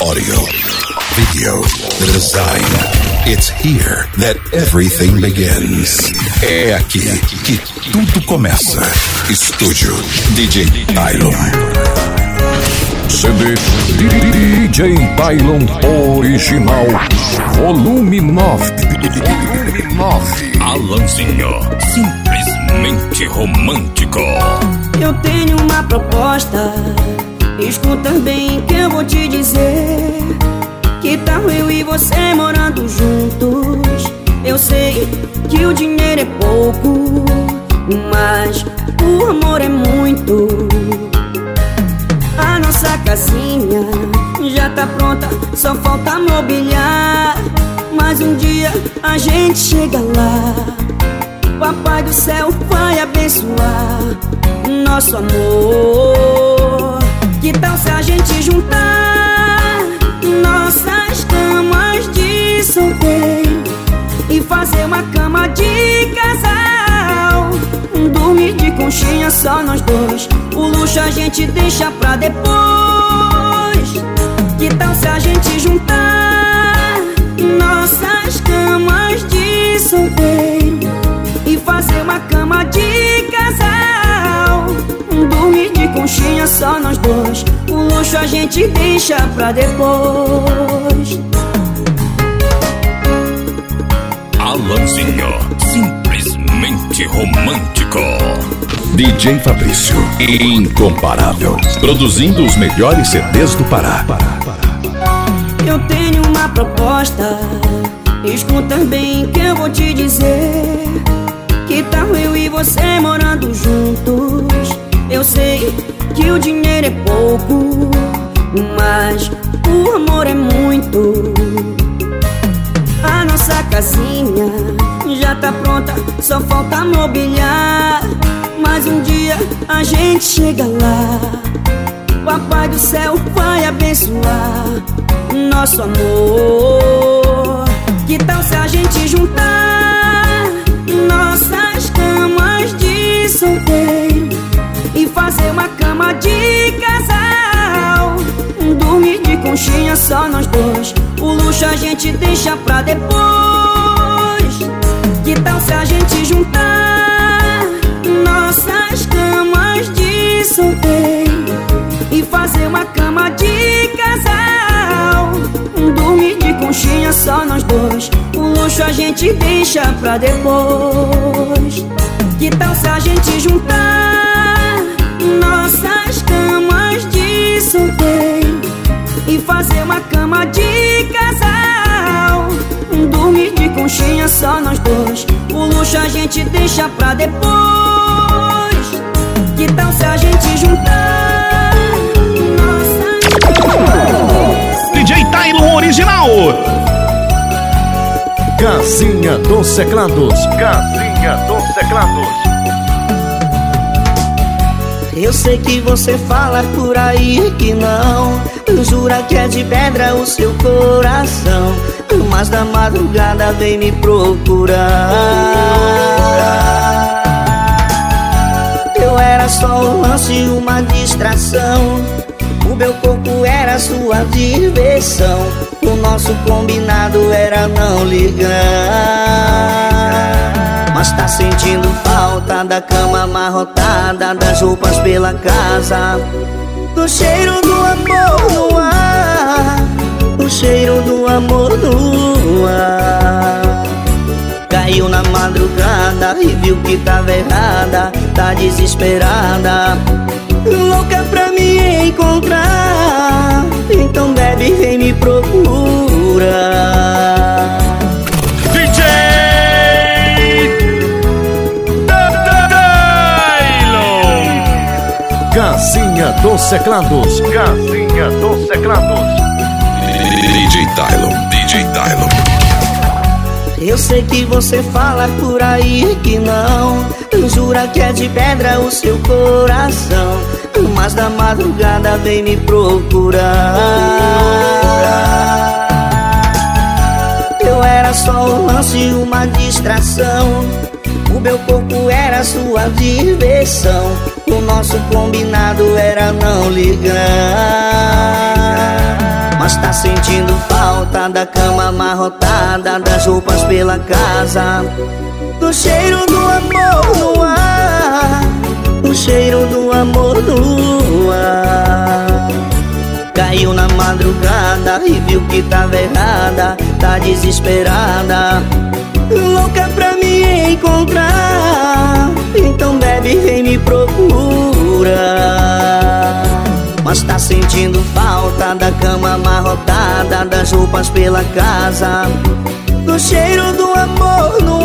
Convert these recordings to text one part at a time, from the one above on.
Audio, video, design. It's here that everything begins. É aqui que tudo começa. Estúdio DJ Tylon. CD DJ Tylon Original Volume 9 Volume 9 Alanzinho, simplesmente romântico. Eu tenho uma proposta Escuta bem que eu vou te dizer. Que tal eu e você morando juntos? Eu sei que o dinheiro é pouco Mas o amor é muito. A nossa casinha já tá pronta Só falta mobiliar. Mas um dia a gente chega lá. Papai do céu vai abençoar nosso amor. Que tal se a gente juntar nossas camas de solteiro e fazer uma cama de casal? Dormir de conchinha só nós dois. O luxo a gente deixa pra depois. Que tal se a gente juntar nossas camas de solteiro e fazer uma cama de casal? Conchinha só nós dois. O luxo a gente deixa pra depois. Alanzinho, simplesmente romântico. DJ Fabrício, incomparável. Produzindo os melhores CDs do Pará. Eu tenho uma proposta. Escuta bem que eu vou te dizer. Que tal eu e você morando juntos? Eu sei que o dinheiro é pouco, mas o amor é muito. A nossa casinha já tá pronta, só falta mobiliar. Mas um dia a gente chega lá. Papai do céu vai abençoar nosso amor. Que tal se a gente juntar nossas camas de solteiro fazer uma cama de casal? Dormir de conchinha só nós dois. O luxo a gente deixa pra depois. Que tal se a gente juntar nossas camas de solteiro e fazer uma cama de casal? Dormir de conchinha só nós dois. O luxo a gente deixa pra depois. Que tal se a gente juntar nossas camas de solteiro e fazer uma cama de casal? Dormir de conchinha só nós dois. O luxo a gente deixa pra depois. Que tal se a gente juntar nossas DJ Tylon Original. Casinha dos Teclados Casinha dos Teclados Eu sei que você fala por aí que não. Jura que é de pedra o seu coração. Mas da madrugada vem me procurar. Eu era só um lance, uma distração. O meu corpo era sua diversão nosso combinado era não ligar. Mas tá sentindo falta da cama amarrotada Das roupas pela casa Do cheiro do amor no ar Do cheiro do amor no ar. Caiu na madrugada e viu que tava errada Tá desesperada Louca pra me encontrar. Então bebe, vem me procurar. DJ Tylon. Casinha dos Teclados. Casinha dos Teclados. DJ Tylon, DJ Tylon. Eu sei que você fala por aí que não. Jura que é de pedra o seu coração Mas da madrugada vem me procurar. Eu era só um lance, uma distração. O meu corpo era sua diversão. O nosso combinado era não ligar. Mas tá sentindo falta da cama amarrotada Das roupas pela casa Do cheiro do amor no ar cheiro do amor no ar Caiu na madrugada e viu que tava errada Tá desesperada. Louca pra me encontrar Então bebe, vem me procurar mas tá sentindo falta da cama amarrotada Das roupas pela casa. Do cheiro do amor no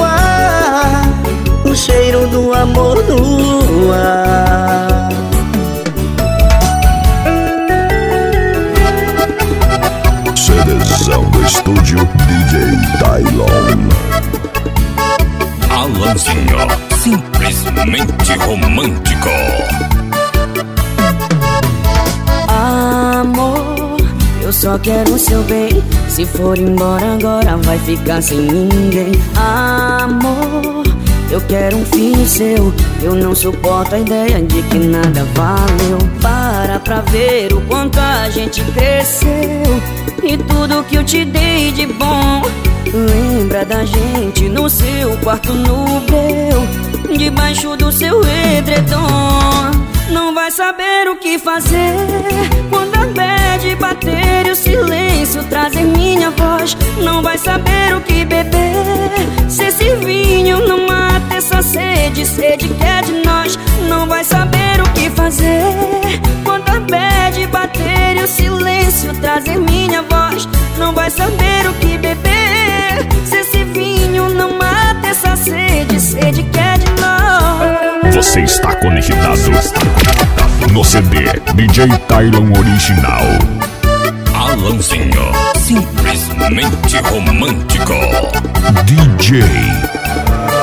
O cheiro do amor no ar Seleção do estúdio DJ Tylon. Alanzinho, simplesmente romântico. Amor, eu só quero o seu bem. Se for embora agora, vai ficar sem ninguém. Amor, eu quero um filho seu. Eu não suporto a ideia de que nada valeu. Para pra ver o quanto a gente cresceu. E tudo que eu te dei de bom. Lembra da gente no seu quarto no meu Debaixo do seu edredom Não vai saber o que fazer Quando a bad bater e o silêncio trazer minha voz Não vai saber o que beber Se esse vinho não mata essa sede Sede que é de nós Não vai saber o que fazer Quando a bad bater e o silêncio trazer minha voz Não vai saber o que beber se esse vinho não mata essa sede, sede que é de nós. Você está conectado no CD DJ Tylon Original. Alanzinho, simplesmente romântico. DJ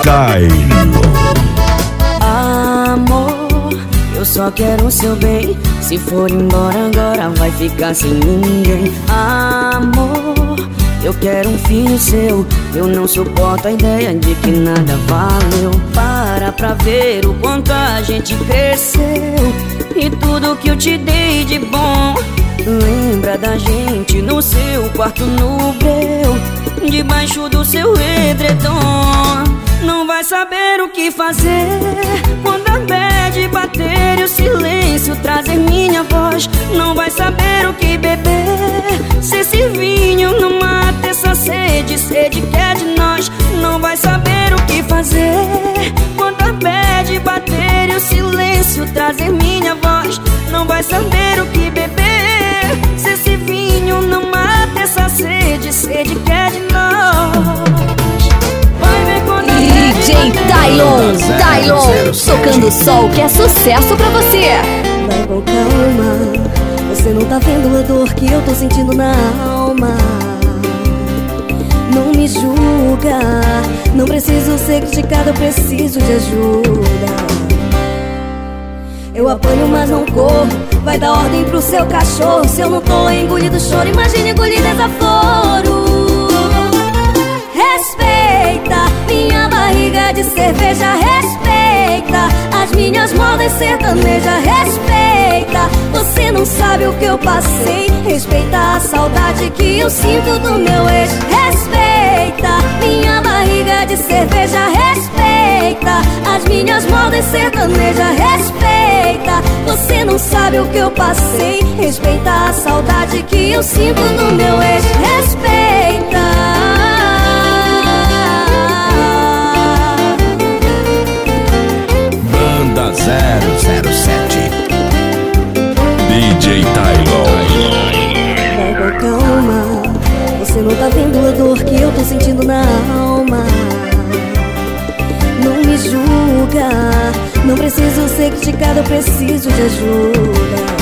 Tylon. Amor, eu só quero o seu bem. Se for embora agora, vai ficar sem ninguém. Amor, eu quero um filho seu. Eu não suporto a ideia de que nada valeu. Para pra ver o quanto a gente cresceu. E tudo que eu te dei de bom. Lembra da gente no seu quarto no breu. Debaixo do seu edredom. Não vai saber o que fazer. Quando a bad bater e o silêncio trazer minha voz Não vai saber o que beber. Se esse vinho não mata essa sede Sede que é de nós Não vai saber o que fazer. Quando a bad bater e o silêncio trazer minha voz Não vai saber o que beber sede Sede que é de nós Vai ver quando a DJ Tylon, Tylon, tocando o sol que é sucesso pra você. Vai com calma, você não tá vendo a dor que eu tô sentindo na alma. Não me julga, não preciso ser criticada, eu preciso de ajuda. Eu apanho, mas não corro. Vai dar ordem pro seu cachorro. Se eu não tô engolindo choro, imagine engolir desaforo. Respeita minha barriga de cerveja, respeita as minhas modas sertaneja, respeita. Você não sabe o que eu passei, respeita a saudade que eu sinto do meu ex. Respeita minha barriga de cerveja, respeita as minhas modas sertaneja, respeita. Você não sabe o que eu passei, respeita a saudade que eu sinto do meu ex. Respeita. Banda 007. DJ Tylon. Vai com calma, você não tá vendo a dor que eu tô sentindo na alma. Julga, não preciso ser criticada, eu preciso de ajuda.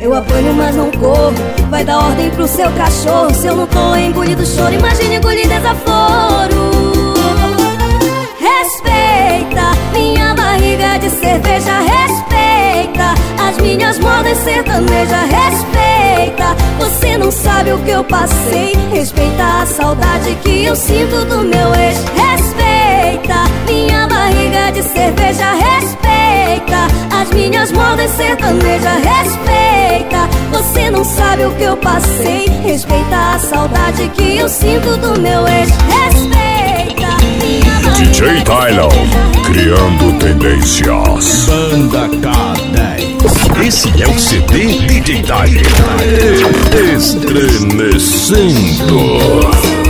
Eu apanho, mas não corro. Vai dar ordem pro seu cachorro. Se eu não tô engolindo choro, imagine engolir desaforo. Respeita minha barriga de cerveja, respeita as minhas modas sertaneja, respeita. Você não sabe o que eu passei, respeita a saudade que eu sinto do meu ex. Cerveja, respeita As minhas modas sertaneja respeita Você não sabe o que eu passei Respeita a saudade que eu sinto do meu ex Respeita DJ Tylon, criando tendências. Banda K10. Esse é o CD DJ Tyler. Estremecendo.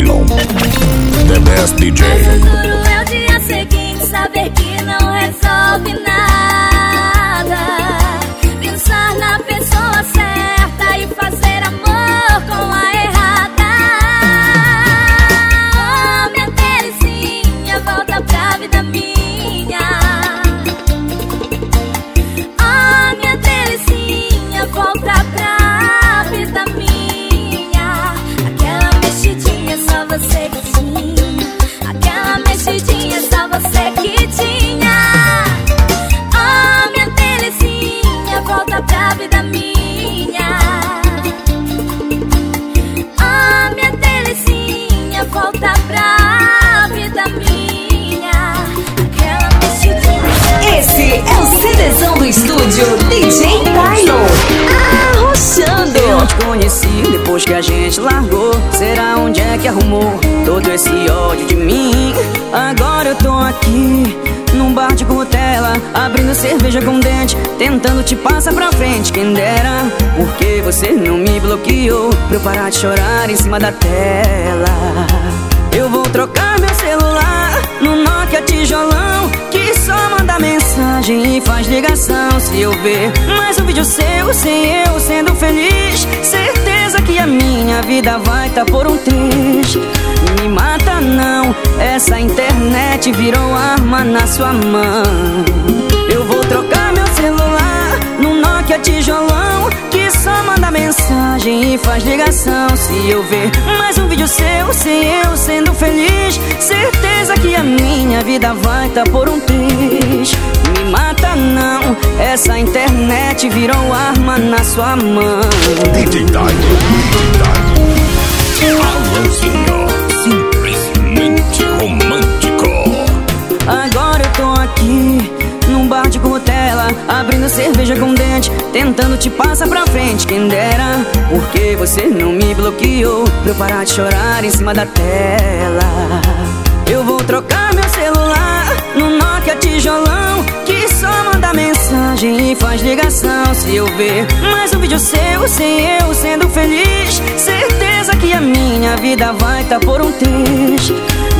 The best DJ. Conheci depois que a gente largou. Será onde é que arrumou todo esse ódio de mim? Agora eu tô aqui num bar de cutela Abrindo cerveja com dente Tentando te passar pra frente. Quem dera Porque você não me bloqueou Pra eu parar de chorar em cima da tela? Eu vou trocar meu celular No Nokia tijolão Que só manda mensagem e faz ligação Se eu ver mais um vídeo seu Sem eu sendo feliz. Certeza que a minha vida vai tá por um triz Me mata não Essa internet virou arma na sua mão. Eu vou trocar meu celular No Nokia tijolão Que só manda mensagem e faz ligação Se eu ver mais um vídeo seu Sem eu sendo feliz Certeza que a minha vida vai tá por um triz Me mata não Essa internet virou arma na sua mão DJ Tylon. Alôzinho, simplesmente romântico. Agora eu tô aqui Abrindo cerveja com dente Tentando te passar pra frente. Quem dera Porque você não me bloqueou? Pra eu parar de chorar em cima da tela. Eu vou trocar meu celular No Nokia tijolão Que só manda mensagem e faz ligação. Se eu ver mais um vídeo seu Sem eu sendo feliz Certeza que a minha vida vai tá por um triz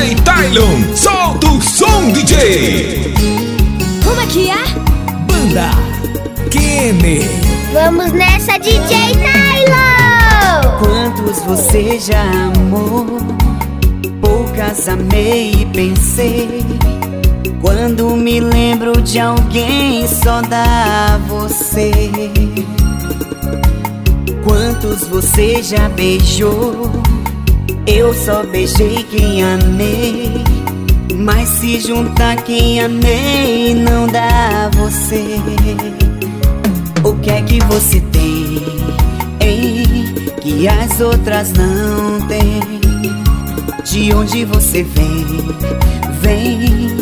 DJ Tylon. Solta o som, DJ. Como é que é? Banda Kenny. Vamos nessa, DJ Nylon! Quantos você já amou? poucas amei e pensei. Quando me lembro de alguém, só dá você. Quantos você já beijou? Eu só beijei quem amei. Mas se juntar quem amei, não dá você. O que é que você tem, hein? Que as outras não têm. De onde você vem, vem, vem.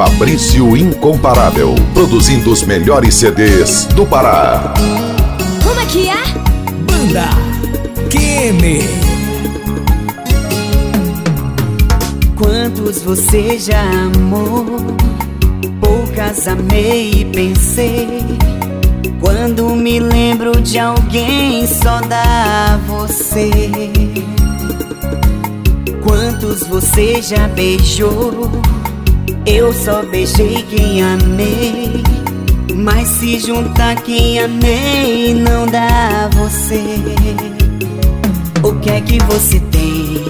Fabrício Incomparável. Produzindo os melhores CDs do Pará. Como é que é? Banda Kene. Quantos você já amou? Poucas amei e pensei. Quando me lembro de alguém, só dá você. Quantos você já beijou? Eu só beijei quem amei. Mas se juntar quem amei, não dá você. O que é que você tem,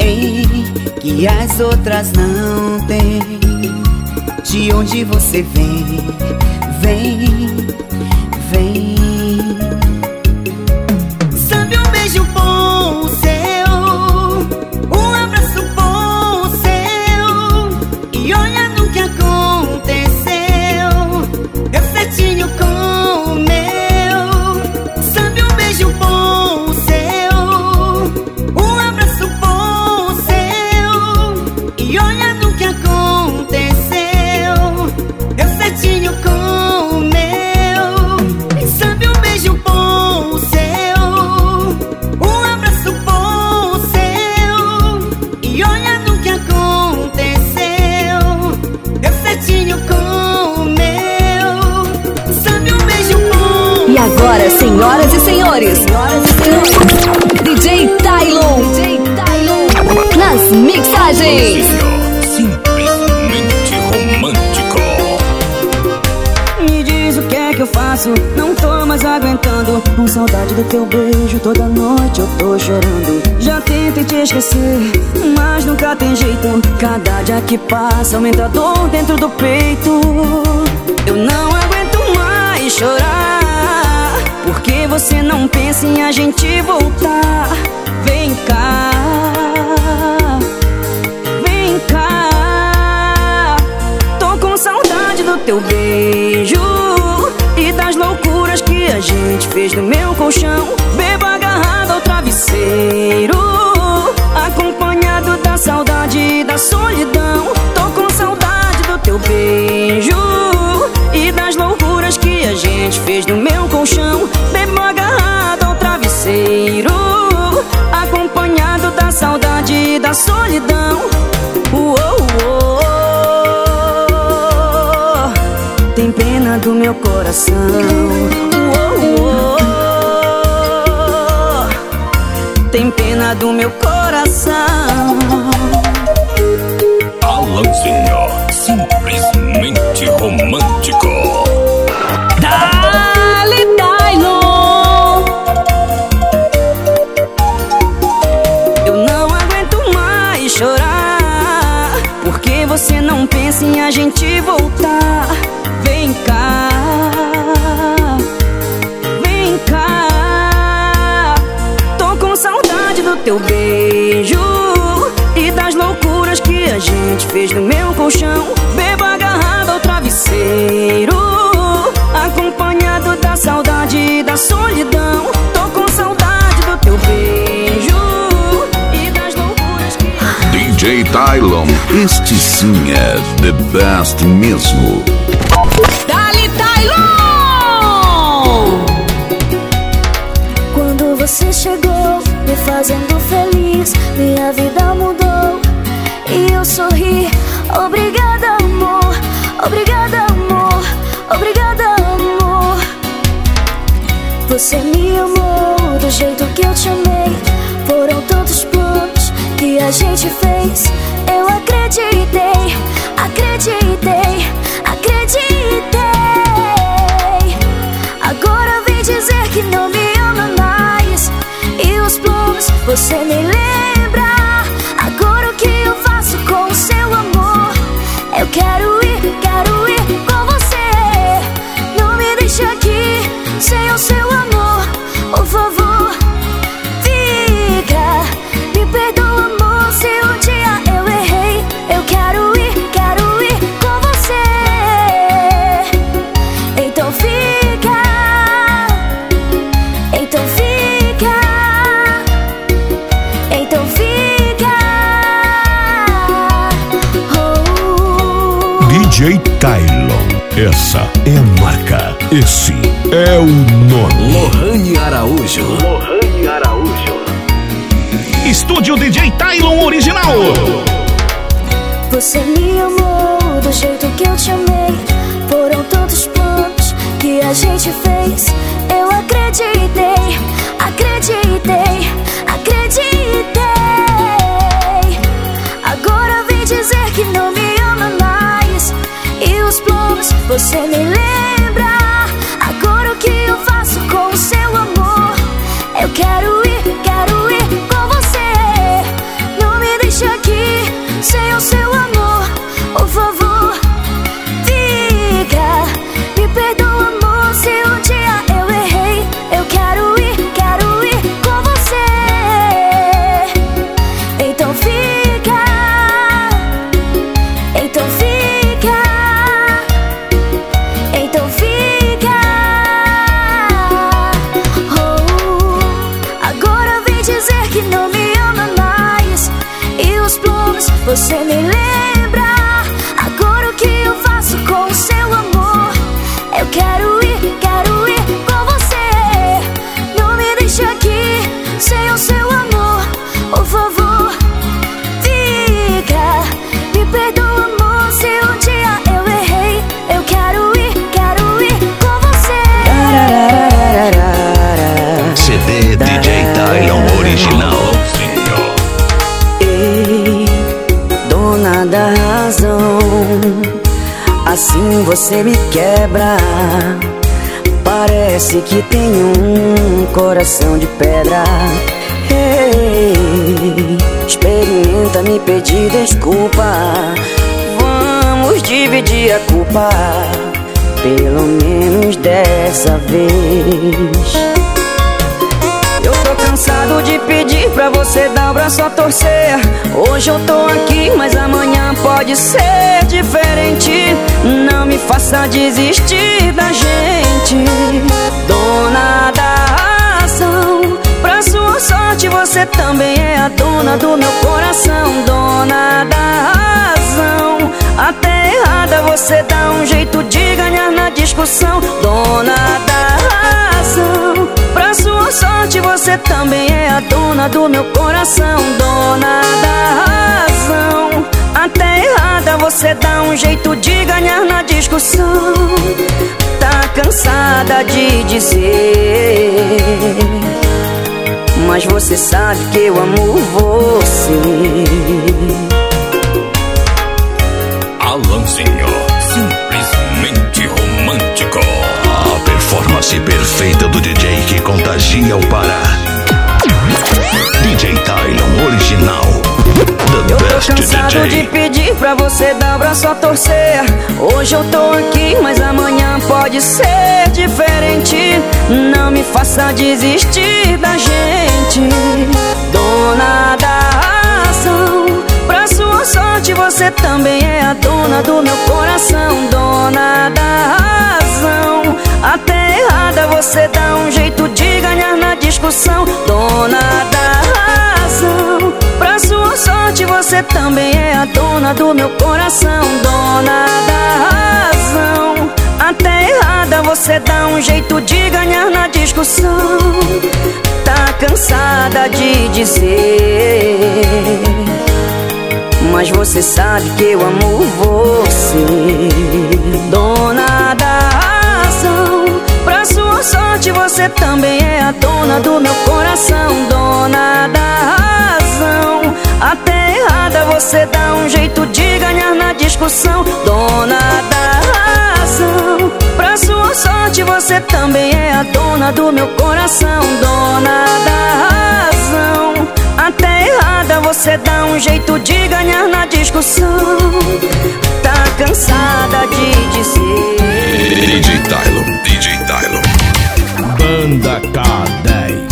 hein? Que as outras não têm. De onde você vem, vem. Saudade do teu beijo, toda noite eu tô chorando. Já tentei te esquecer, mas nunca tem jeito. Cada dia que passa aumenta a dor dentro do peito. Eu não aguento mais chorar Porque você não pensa em a gente voltar. Vem cá Vem cá. Tô com saudade do teu beijo a gente fez no meu colchão. Bebo agarrado ao travesseiro Acompanhado da saudade e da solidão. Tô com saudade do teu beijo E das loucuras que a gente fez no meu colchão. Bebo agarrado ao travesseiro Acompanhado da saudade e da solidão. Uou, uou. Meu coração Uou, uou. Tem pena do meu coração Alanzinho, simplesmente romântico. Dale. Eu não aguento mais chorar Porque você não pensa em a gente voltar Vem cá teu beijo E das loucuras que a gente fez no meu colchão Bebo agarrado ao travesseiro Acompanhado da saudade e da solidão Tô com saudade do teu beijo E das loucuras que DJ Tylon. Este sim é the best mesmo. Dale Tylon. Quando você chegou, me fazendo. Minha vida mudou e eu sorri. Obrigada, amor. Obrigada, amor. Obrigada, amor. Você me amou do jeito que eu te amei. Foram tantos planos que a gente fez. Eu acreditei, acreditei, acreditei. Agora vem dizer que não me ama mais. E os planos você nem lembra. Quero ir, quero ir com você. Não me deixe aqui sem o seu Essa é a marca. Esse é o nome. Lohane Araújo. Lohane Araújo. Estúdio DJ Tylon Original. Você me amou do jeito que eu te amei. Foram tantos planos que a gente fez. Eu acreditei, acreditei, acreditei. Você nem lembra. Agora o que eu faço com o seu amor? Eu quero você nem você me quebra. Parece que tem um coração de pedra. Ei, experimenta me pedir desculpa. Vamos dividir a culpa, pelo menos dessa vez. De pedir pra você dar o braço a torcer. Hoje eu tô aqui, mas amanhã pode ser diferente. Não me faça desistir da gente, dona da razão. Pra sua sorte, você também é a dona do meu coração, dona da razão. Até errada você dá um jeito de ganhar na discussão, dona da razão. Pra sua sorte, você também é a dona do meu coração, dona da razão. Até errada você dá um jeito de ganhar na discussão. Tá cansada de dizer. Mas você sabe que eu amo você. Alanzinho. Romântico. A performance perfeita do DJ que contagia o Pará. DJ Tylon Original. The Eu tô best cansado de DJ. pedir pra você dar o braço a torcer. Hoje eu tô aqui, mas amanhã pode ser diferente. Não me faça desistir da gente, dona da razão. Pra sua sorte, você também é a dona do meu coração, dona você também é a dona do meu coração, dona da razão. Até errada você dá um jeito de ganhar na discussão. Tá cansada de dizer Mas você sabe que eu amo você Dona da razão Pra sua sorte você também é a dona do meu coração Dona da razão Até errada você dá um jeito de ganhar na discussão Dona da razão Pra sua sorte você também é a dona do meu coração Dona da razão Até errada você dá um jeito de ganhar na discussão Tá cansada de dizer DJ Tylon, DJ Tylon. Banda K10.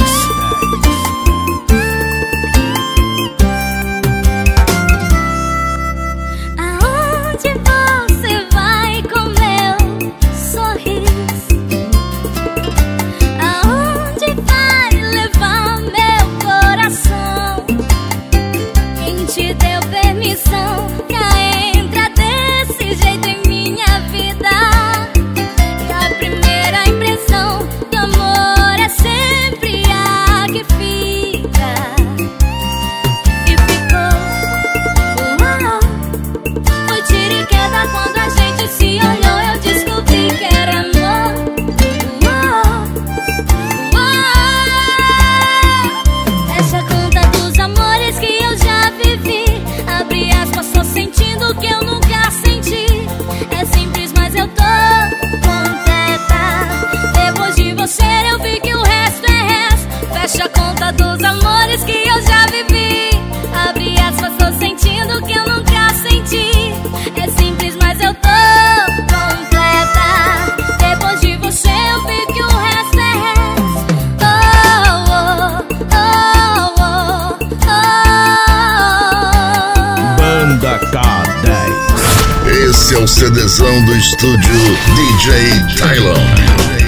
K10. Esse é o CDzão do estúdio DJ Tylon.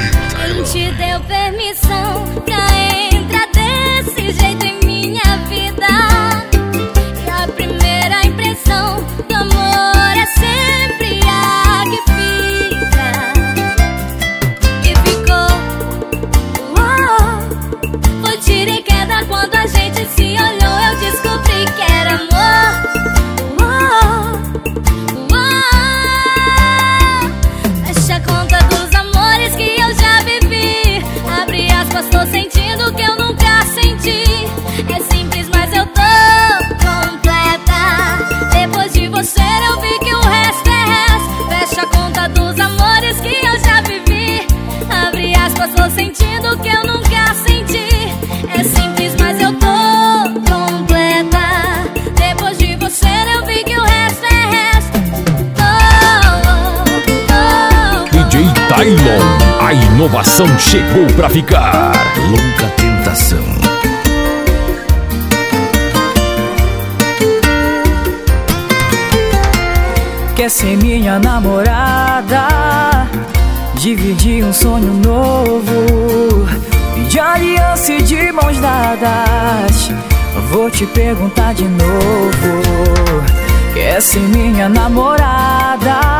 A inovação chegou pra ficar. Louca Tentação. Quer ser minha namorada? Dividir um sonho novo. De aliança e de mãos dadas. Vou te perguntar de novo. Quer ser minha namorada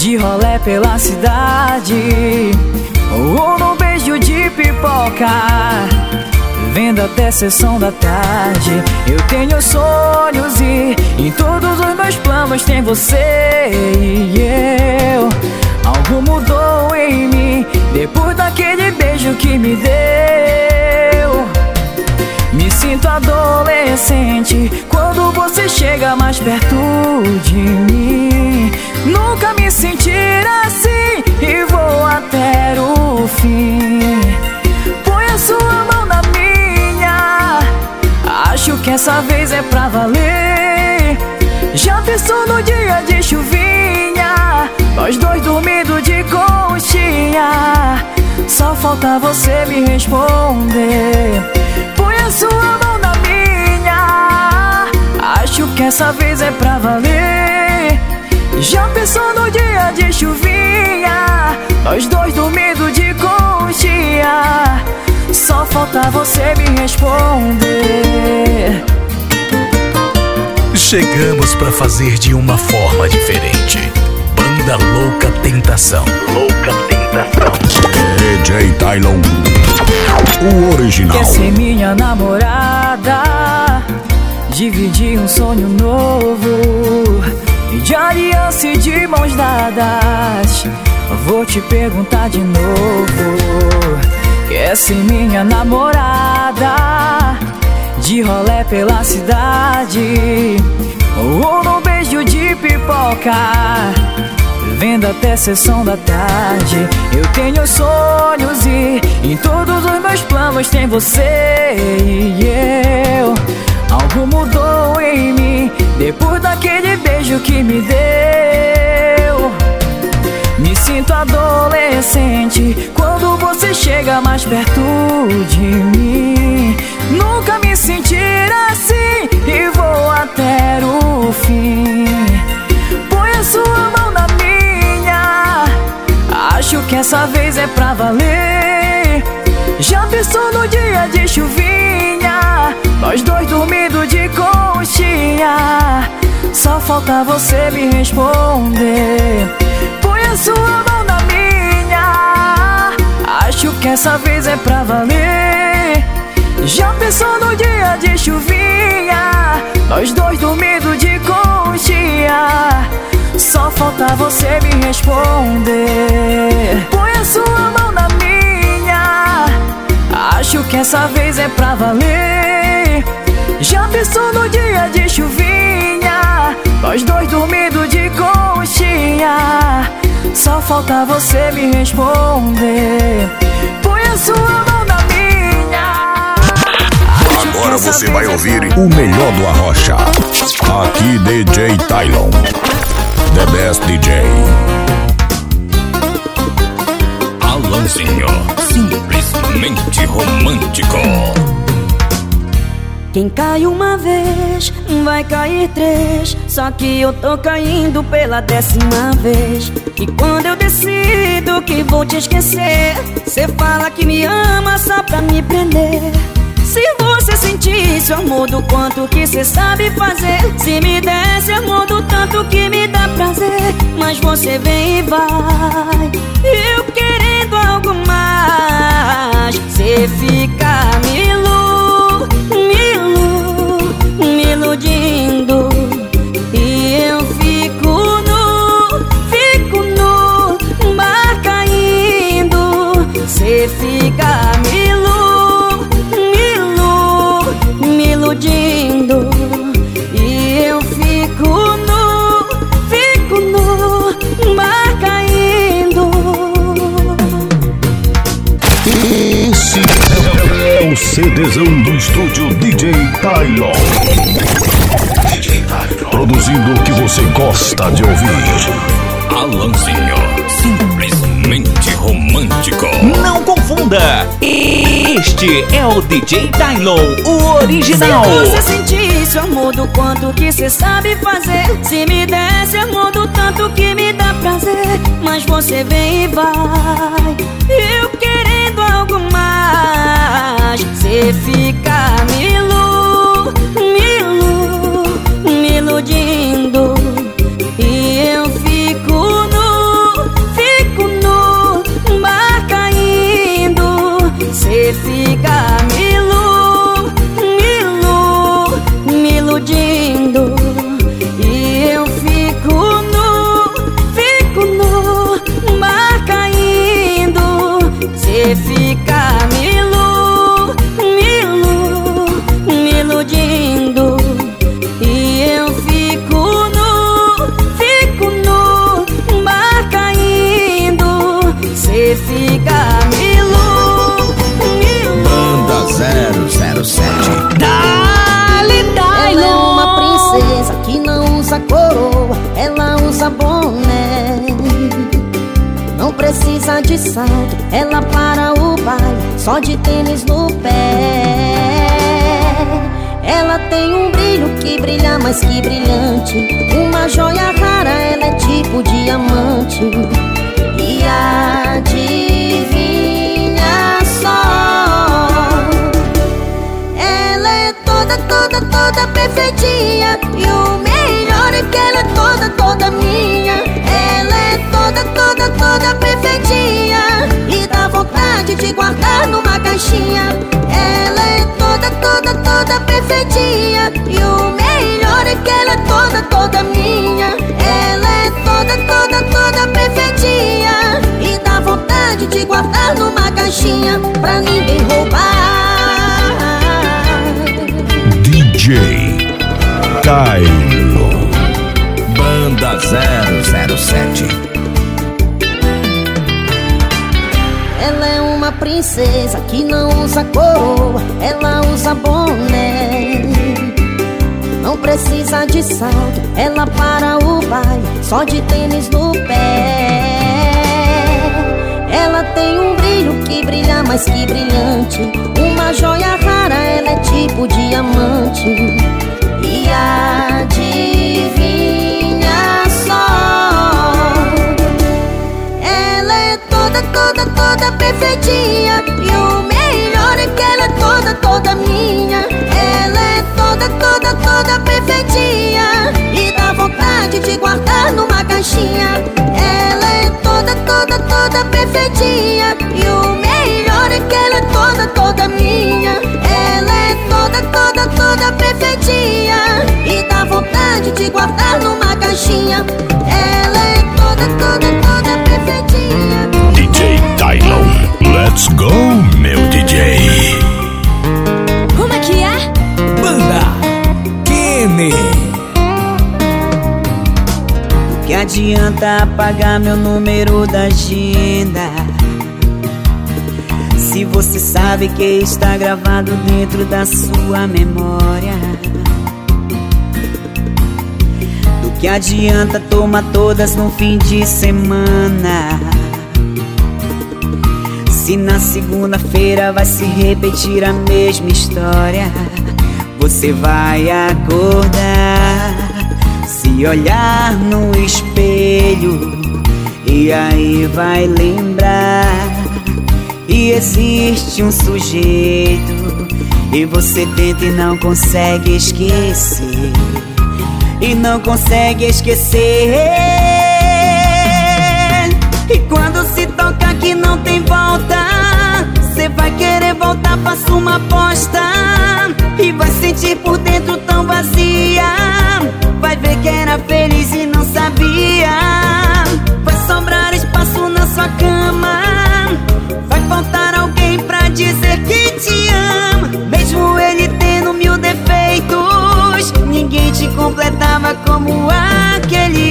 De rolé pela cidade. Ou num beijo de pipoca Vendo até sessão da tarde. Eu tenho sonhos e Em todos os meus planos tem você e eu. Algo mudou em mim Depois daquele beijo que me deu Me sinto adolescente Quando você chega mais perto de mim. Nunca me sentir assim E vou até o fim. Põe a sua mão na minha. Acho que essa vez é pra valer. Já pensou no dia de chuvinha? Nós dois dormindo de conchinha. Só falta você me responder sua mão na minha Acho que essa vez é pra valer Já pensou no dia de chuvinha Nós dois dormindo de conchinha Só falta você me responder Chegamos pra fazer de uma forma diferente. Banda Louca Tentação. Louca tentação. DJ Tylon, o original. Quer ser minha namorada. Dividir um sonho novo. E de aliança e de mãos dadas Vou te perguntar de novo. Quer ser minha namorada. De rolé pela cidade. Ou no beijo de pipoca Vendo até sessão da tarde Eu tenho sonhos e Em todos os meus planos tem você e eu. Algo mudou em mim Depois daquele beijo que me deu. Me sinto adolescente Quando você chega mais perto de mim. Nunca me sentir assim E vou até o fim. Põe a sua mão na minha Acho que essa vez é pra valer. Já pensou no dia de chuvinha? Nós dois dormindo de conchinha. Só falta você me responder. Põe a sua mão na minha. Acho que essa vez é pra valer. Já pensou no dia de chuvinha? Nós dois dormindo de conchinha Só falta você me responder. Põe a sua mão na minha. Acho que essa vez é pra valer. Já pensou no dia de chuvinha? Nós dois dormindo de conchinha. Só falta você me responder. Põe a sua mão na minha. Acho Agora você vai é ouvir o melhor do Arrocha. Aqui DJ Tylon. The best DJ. Alanzinho, simplesmente romântico. Quem cai uma vez, vai cair três. Só que eu tô caindo pela décima vez. E quando eu decido que vou te esquecer, cê fala que me ama só pra me prender. Se você sentisse o amor do quanto que cê sabe fazer. Se me desse amor do tanto que me dá prazer. Mas você vem e vai Eu querendo algo mais. Cê fica o CDzão do estúdio DJ Tylon. Produzindo o que você gosta de ouvir. Alanzinho, simplesmente romântico. Não confunda! Este é o DJ Tylon, o original. Se você sentisse o amor do quanto que cê sabe fazer Se me desse amor do tanto que me dá prazer Mas você vem e vai Eu mais Cê fica me ilu, me ilu, me iludindo de salto, ela para o baile, só de tênis no pé. Ela tem um brilho que brilha mais que brilhante, uma joia rara, ela é tipo diamante. E adivinha só. Ela é toda, toda, toda perfeitinha E o melhor é que ela é toda, toda minha toda, toda, toda perfeitinha E dá vontade de guardar numa caixinha. Ela é toda, toda, toda perfeitinha E o melhor é que ela é toda, toda minha. Ela é toda, toda, toda perfeitinha E dá vontade de guardar numa caixinha Pra ninguém roubar. DJ Caio Banda 007 princesa que não usa coroa, ela usa boné. Não precisa de salto, ela para o baile, só de tênis no pé. Ela tem um brilho que brilha mais que brilhante. Uma joia rara, ela é tipo diamante. E adivinha toda, toda, perfeitinha. E o melhor é que ela é toda, toda minha. Ela é toda, toda, toda perfeitinha. E dá vontade de guardar numa caixinha. Ela é toda, toda, toda perfeitinha. E o melhor é que ela é toda, toda minha. Ela é toda, toda, toda perfeitinha. E dá vontade de guardar numa caixinha. Ela é toda, toda, toda perfeitinha. Let's go, meu DJ. Como é que é? Banda Kenny Que adianta apagar meu número da agenda Se você sabe que está gravado dentro da sua memória Do que adianta tomar todas no fim de semana Se na segunda-feira vai se repetir a mesma história. Você vai acordar se olhar no espelho e aí vai lembrar. E existe um sujeito e você tenta e não consegue esquecer. E não consegue esquecer e quando se toca que não tem volta Cê vai querer voltar, faça uma aposta. E vai sentir por dentro tão vazia. Vai ver que era feliz e não sabia. Vai sobrar espaço na sua cama. Vai faltar alguém pra dizer que te ama. Mesmo ele tendo mil defeitos Ninguém te completava como aquele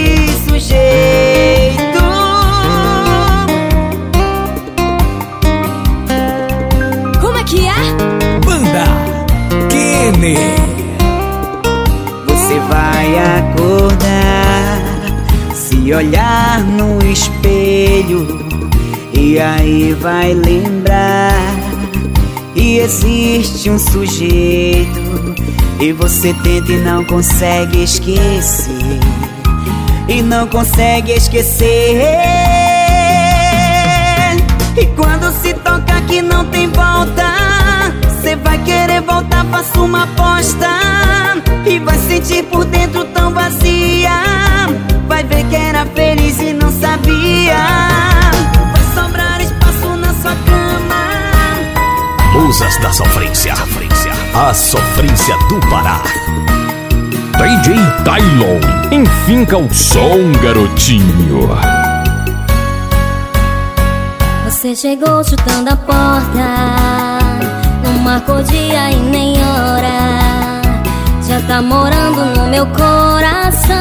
Você vai acordar Se olhar no espelho E aí vai lembrar E existe um sujeito E você tenta e não consegue esquecer E não consegue esquecer. E quando se toca que não tem volta Cê vai querer voltar, faça uma aposta. E vai sentir por dentro tão vazia. Vai ver que era feliz e não sabia. Vai sobrar espaço na sua cama. Musas da Sofrência. A Sofrência do Pará. DJ Tylon. Enfinca o som, garotinho. Você chegou chutando a porta Não marcou dia e nem hora Já tá morando no meu coração.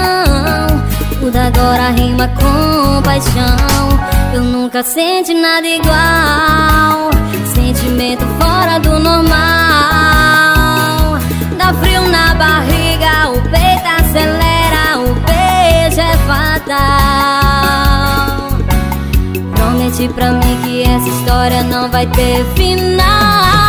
Tudo agora rima com paixão. Eu nunca senti nada igual. Sentimento fora do normal. Dá frio na barriga, o peito acelera O beijo é fatal. Promete pra mim que essa história não vai ter final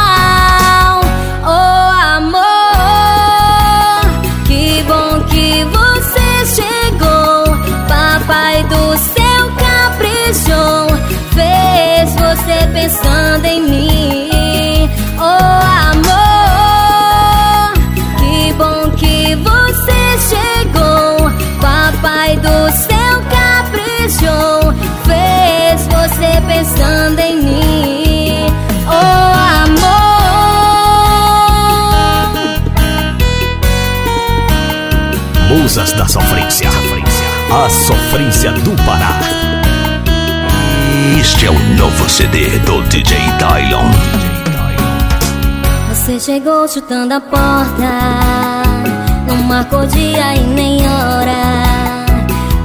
musas da sofrência. A sofrência do Pará. Este é o novo CD do DJ Tylon. Você chegou chutando a porta, não marcou dia e nem hora.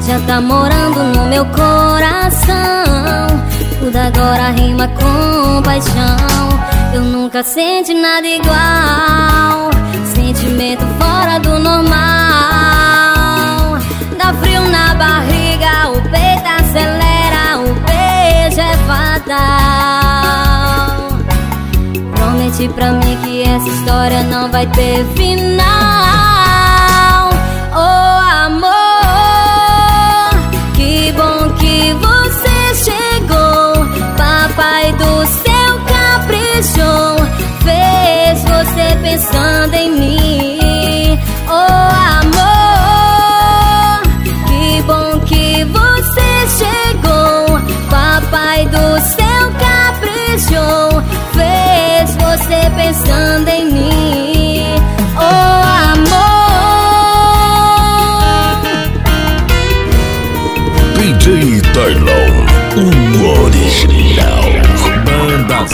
Já tá morando no meu coração. Tudo agora rima com paixão. Eu nunca senti nada igual. Sentimento fora do normal. Dá frio na barriga, o peito acelera, o beijo é fatal. Promete pra mim que essa história não vai ter final.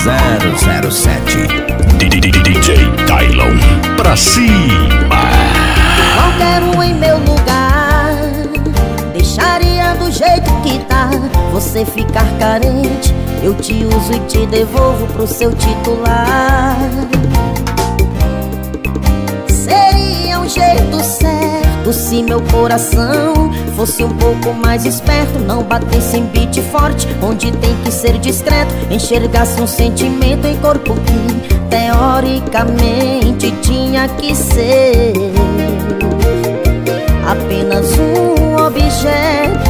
007. DJ Tylon. Pra cima. Qualquer um em meu lugar Deixaria do jeito que tá Você ficar carente Eu te uso e te devolvo pro seu titular Seria um jeito certo Se meu coração fosse um pouco mais esperto Não batesse em beat forte Onde tem que ser discreto Enxergasse um sentimento em corpo que Teoricamente tinha que ser apenas um objeto.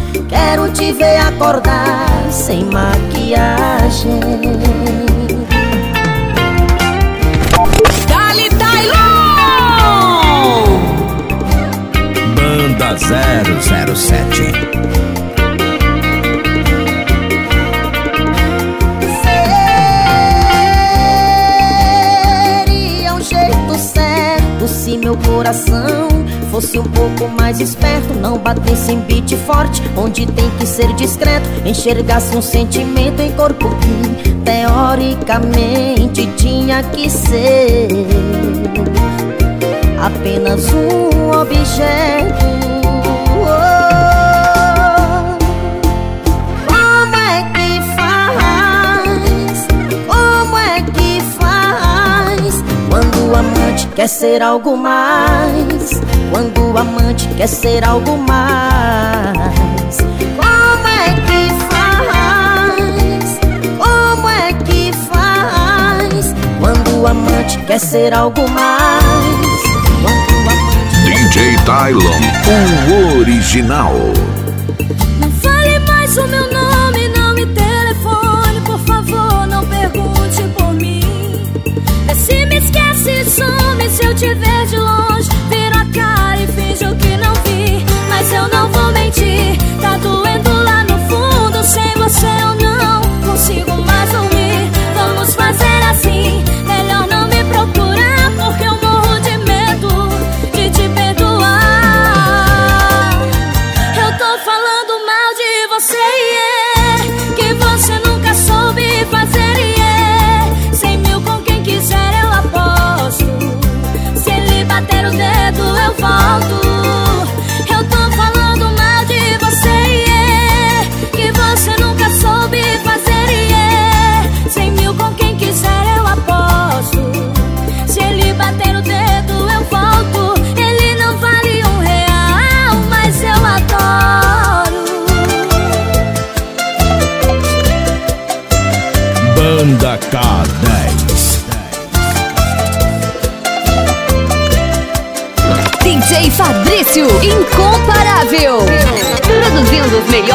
Quero te ver acordar sem maquiagem Dali Tylon! Banda 007. Seria um jeito certo se meu coração fosse um pouco mais esperto. Não batesse em beat forte, onde tem que ser discreto. Enxergasse um sentimento em corpo que teoricamente tinha que ser apenas um objeto. Quer ser algo mais? Quando o amante quer ser algo mais? Como é que faz? Como é que faz? Quando o amante quer ser algo mais? DJ Tylon, o original.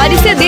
Melhores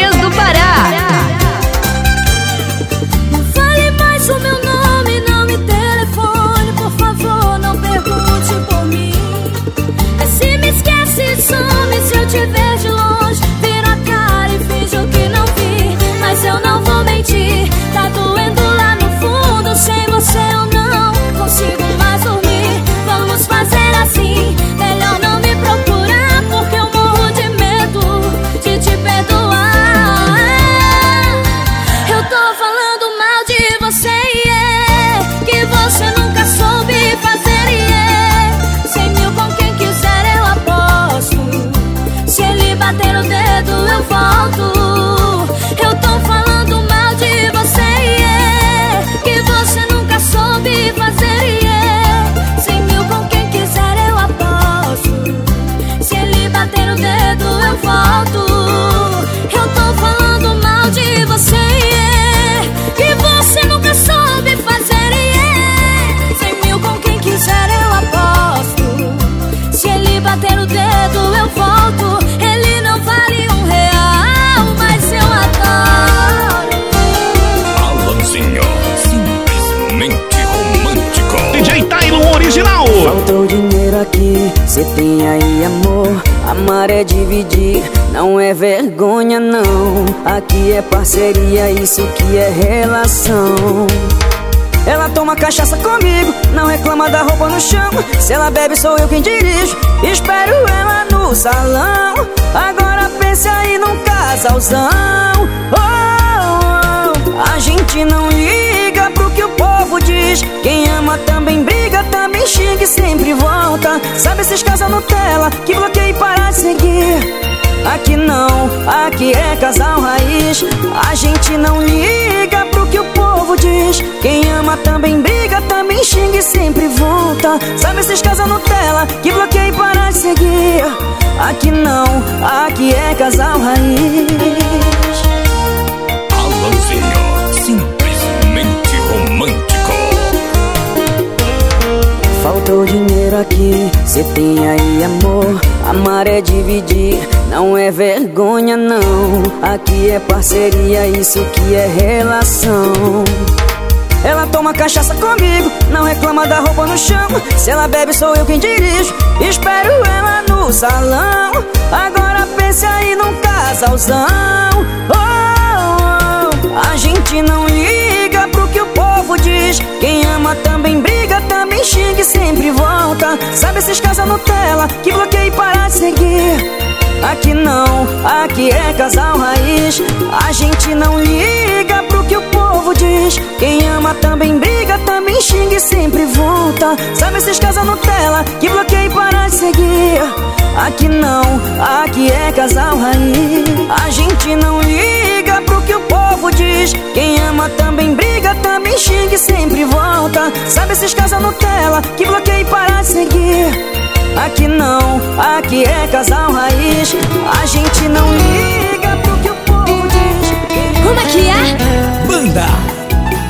não. Aqui é parceria, isso que é relação. Ela toma cachaça comigo, não reclama da roupa no chão. Se ela bebe, sou eu quem dirijo. Espero ela no salão. Agora pense aí num casalzão. Oh, oh, a gente não liga pro que o povo diz. Quem ama também briga, também xinga e sempre volta. Sabe esses casal Nutella que bloqueia e para de seguir? Aqui não, aqui é casal raiz. A gente não liga pro que o povo diz. Quem ama também briga, também xinga e sempre volta. Sabe esses casal Nutella que bloqueia e para de seguir? Aqui não, aqui é casal raiz. Alanzinho, Faltou dinheiro aqui, cê tem aí amor. Amar é dividir, não é vergonha não. Aqui é parceria, isso que é relação. Ela toma cachaça comigo, não reclama da roupa no chão. Se ela bebe, sou eu quem dirijo. Espero ela no salão. Agora pense aí num casalzão. Oh, oh, a gente não liga povo diz. Quem ama também briga, também xinga e sempre volta. Sabe esses casal Nutella que bloqueia e para de seguir? Aqui não, aqui é casal raiz. A gente não liga povo diz. Quem ama também briga, também xinga e sempre volta. Sabe esses casal Nutella que bloqueia e para de seguir? Aqui não, aqui é casal raiz. A gente não liga pro que o povo diz. Quem ama também briga, também xinga e sempre volta. Sabe esses casal Nutella que bloqueia e para de seguir? Aqui não, aqui é casal raiz. A gente não liga Como é que é? Banda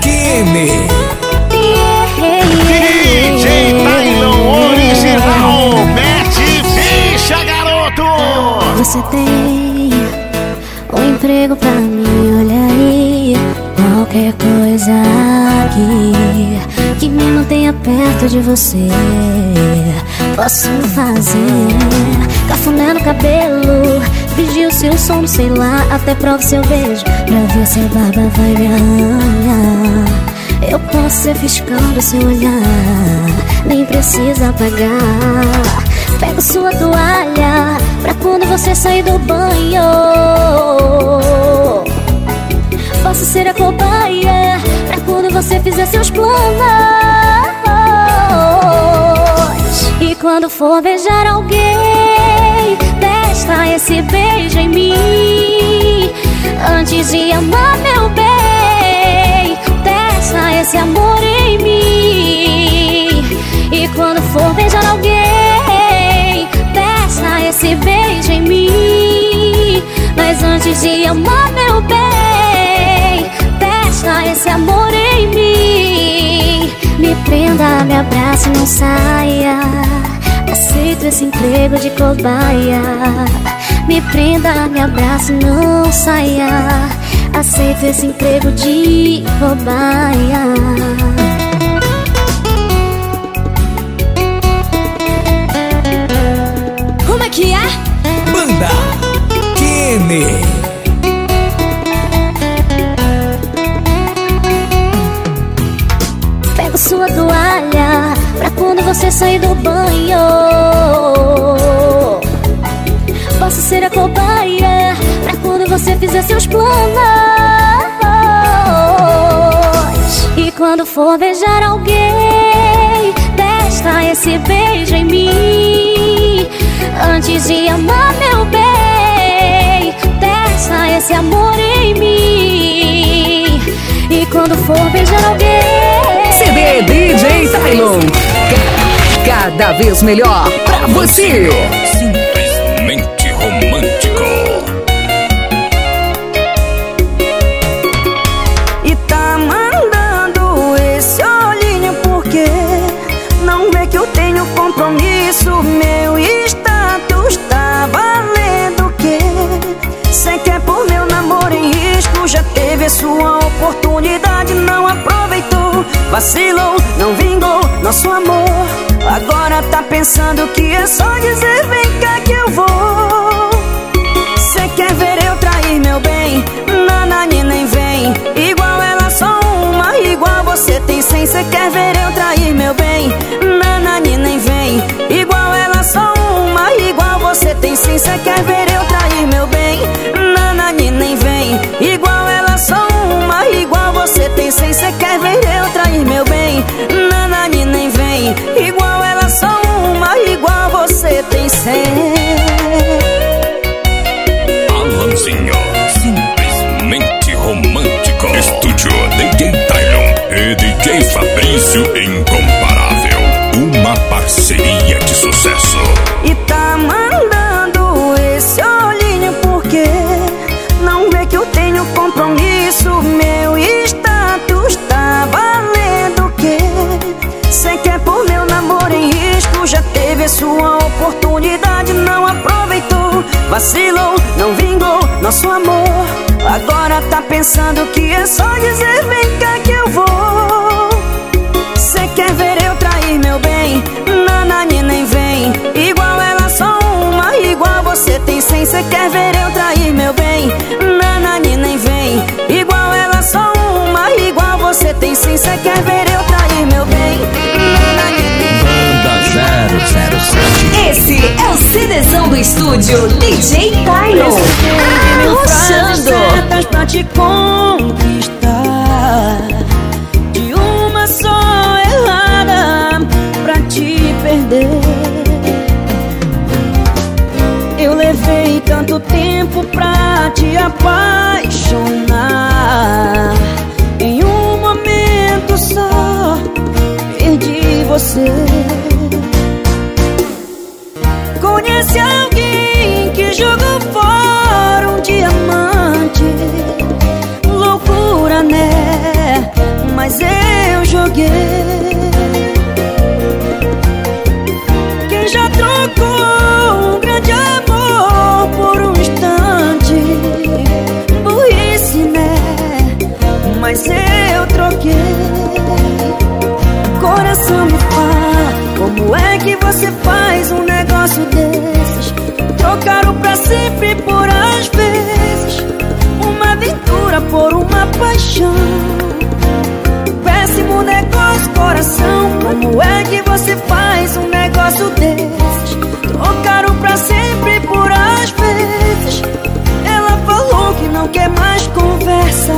QM. DJ Tylon original. Mete ficha, garoto. Você tem um emprego pra mim, olha aí. Qualquer coisa aqui que me mantenha perto de você. Posso fazer cafuné no cabelo, pedir o seu som, sei lá, até prova seu beijo, pra ver se a barba vai me arranhar. Eu posso ser fiscal do seu olhar, nem precisa pagar. Pego sua toalha pra quando você sair do banho. Posso ser a cobaia pra quando você fizer seus planos. E quando for beijar alguém, testa esse beijo em mim. Antes de amar meu bem, testa esse amor em mim. E quando for beijar alguém, testa esse beijo em mim. Mas antes de amar meu bem, testa esse amor em mim. Me prenda, me abrace, não saia. Aceito esse emprego de cobaia. Me prenda, me abrace, não saia. Aceito esse emprego de cobaia. Como é que é? Banda Kenny sua toalha Pra quando você sair do banho ser a cobaia Pra quando você fizer seus planos E quando for beijar alguém Testa esse beijo em mim Antes de amar meu bem Testa esse amor em mim E quando for beijar alguém CD DJ Tylon. Cada vez melhor pra você. Vacilou, não vingou nosso amor. Agora tá pensando que é só dizer vem cá que eu vou. Cê quer ver eu trair meu bem? Nanani nem vem. Igual ela só uma, igual você tem cem. Cê quer ver eu trair meu bem? Nanani nem vem. Igual ela só uma, igual você tem cem. Cê quer ver cem. Cê quer ver eu trair meu bem? Nanani nem vem. Igual ela só uma, igual você tem cem. Alanzinho. Simplesmente romântico. Estúdio DJ Tylon e DJ Fabrício Incomparável. Uma parceria de sucesso. Nosso amor. Agora tá pensando que é só dizer vem cá que eu vou. Cê quer ver eu trair meu bem? Nanani nem vem. Igual ela só uma, igual você tem cem. Cê quer ver eu trair meu bem? Nanani nem vem. Igual ela só uma, igual você tem cem. Cê quer ver eu trair meu bem? Esse é o CDzão do estúdio DJ Tylon. Arrochando. certas pra te conquistar De uma só errada pra te perder Eu levei tanto tempo pra te apaixonar Em um momento só perdi você Conhece alguém que jogou fora um diamante? Loucura, né? Mas eu joguei. Quem já trocou um grande amor por um instante? Burrice, né? Mas eu troquei. Coração me fala, como é que você faz um negócio por uma paixão Péssimo negócio, coração Como é que você faz um negócio desses? Trocaram pra sempre por às vezes Ela falou que não quer mais conversa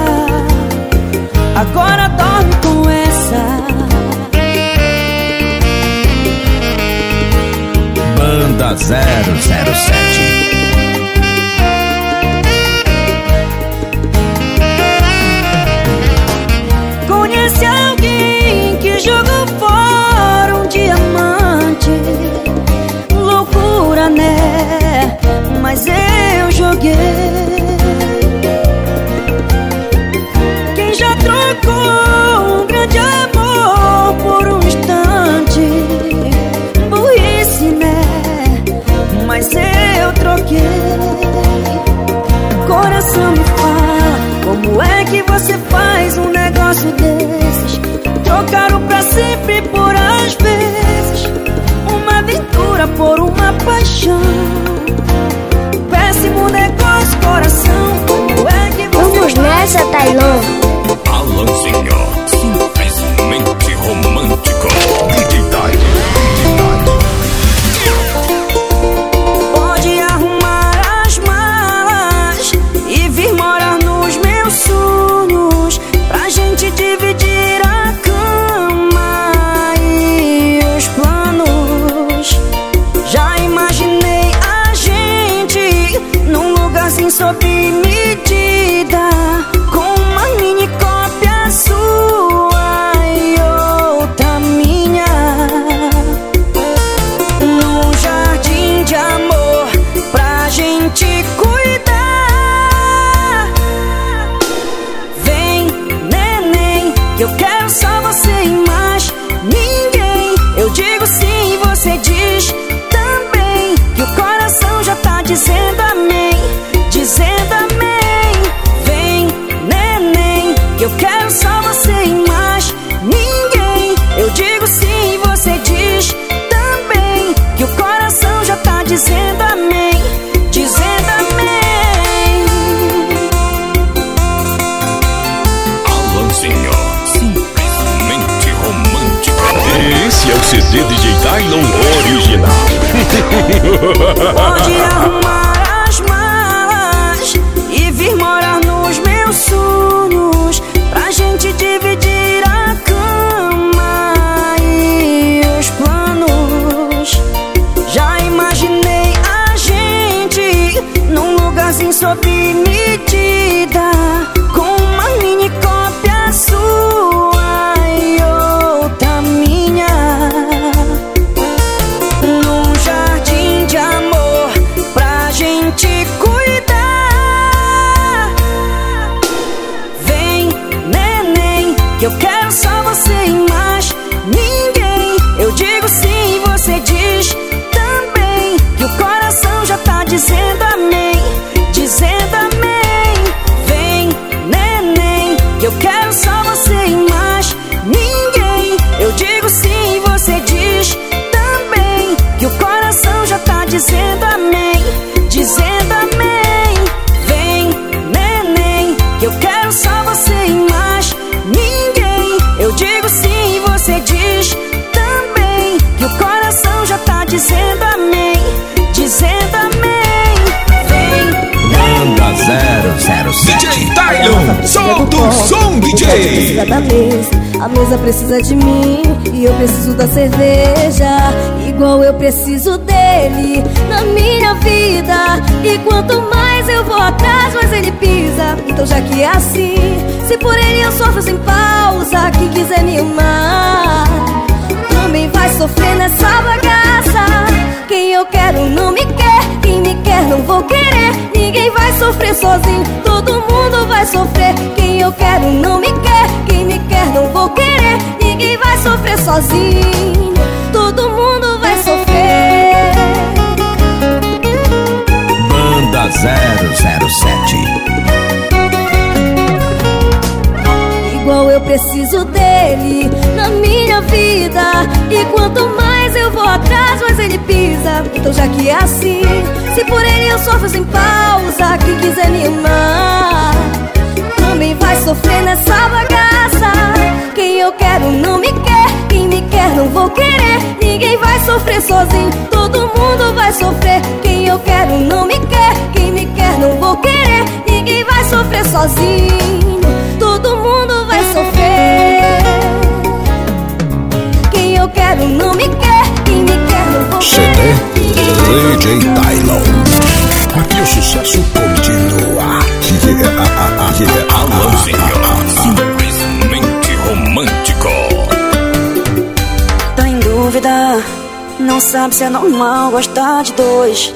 Agora dorme com essa Banda 007. mas eu joguei. Quem já trocou um grande amor por um instante? Burrice, né? Mas eu troquei. Coração me fala, como é que você faz um negócio desses? Trocar o pra sempre por as vezes. Uma aventura por uma paixão negócio, coração. É Vamos nessa, Tailão. Balãozinho. Solta o som, DJ. Precisa da mesa, a mesa precisa de mim e eu preciso da cerveja, igual eu preciso dele na minha vida. E quanto mais eu vou atrás, mais ele pisa. Então já que é assim, se por ele eu sofro sem pausa, quem quiser me amar também vai sofrer nessa bagaça. Quem eu quero não me quer, quem me quer não vou querer. Ninguém vai sofrer sozinho, todo mundo vai sofrer. Quem eu quero não me quer, quem me quer não vou querer. Ninguém vai sofrer sozinho, todo mundo vai sofrer. Banda 007. Preciso dele na minha vida. E quanto mais eu vou atrás, mais ele pisa. Então já que é assim, se por ele eu sofro sem pausa, quem quiser me amar também vai sofrer nessa bagaça. Quem eu quero não me quer, quem me quer não vou querer. Ninguém vai sofrer sozinho, todo mundo vai sofrer. Quem eu quero não me quer, quem me quer não vou querer. Ninguém vai sofrer sozinho, quero não me quer, quem me quer não vou CD. DJ Tylon. Aqui o sucesso continua. Simplesmente romântico. Tá em dúvida, não sabe se é normal gostar de dois.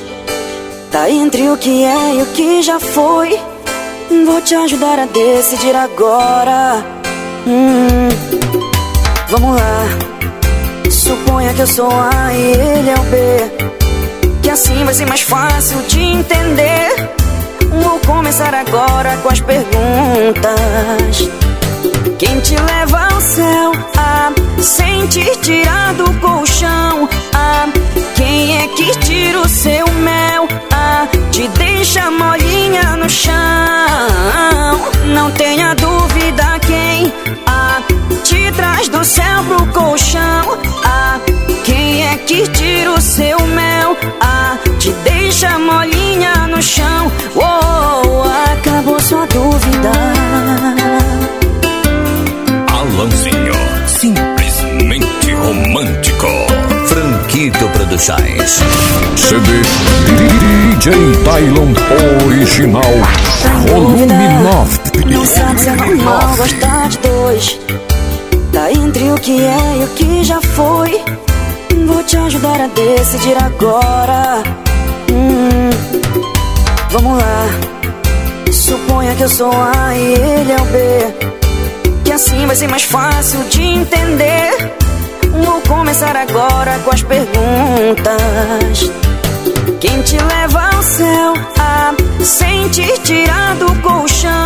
Tá entre o que é e o que já foi. Vou te ajudar a decidir agora. Hum, vamos lá. Suponha que eu sou A e ele é o B. Que assim vai ser mais fácil de entender. Vou começar agora com as perguntas. Quem te leva ao céu? Ah, sem te tirar do colchão. Ah, quem é que tira o seu mel? Ah, te deixa molinha no chão. Não tenha dúvida quem ah, te traz do céu pro colchão. Ah, quem é que tira o seu mel? Ah, te deixa molinha no chão. Oh, acabou sua dúvida. Alanzinho, simplesmente romântico. Franquito Produções. CD DJ Tylon Original. Volume 9. Não sabe se é normal gostar de dois. Entre o que é e o que já foi. Vou te ajudar a decidir agora. Hum, vamos lá. Suponha que eu sou A e ele é o B. Que assim vai ser mais fácil de entender. Vou começar agora com as perguntas. Quem te leva ao céu? Sem te tirar do colchão.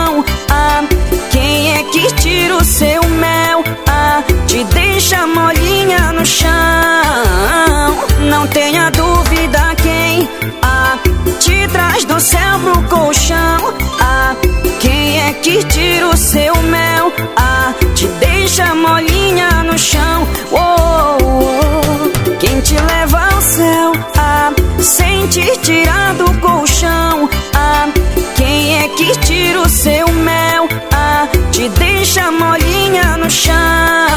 Deixa molinha no chão. Não tenha dúvida quem a Te traz do céu pro colchão? A Quem é que tira o seu mel? A Te deixa molinha no chão. Oh, oh, oh. Quem te leva ao céu? A Sem te tirar do colchão. A Quem é que tira o seu mel? A Te deixa molinha no chão.